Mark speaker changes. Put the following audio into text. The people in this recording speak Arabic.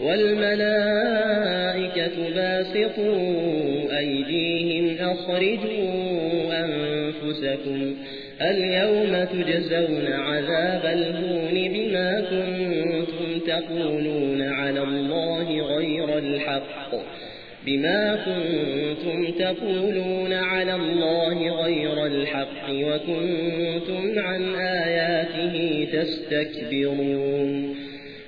Speaker 1: والملائكة باسطوا أيديهم أخرجوا أنفسكم اليوم تجزون عذاب الهون بما كنتم تقولون على الله غير الحق بما كنتم تقولون على الله غير الحق وكنتم عن آياته تستكبرون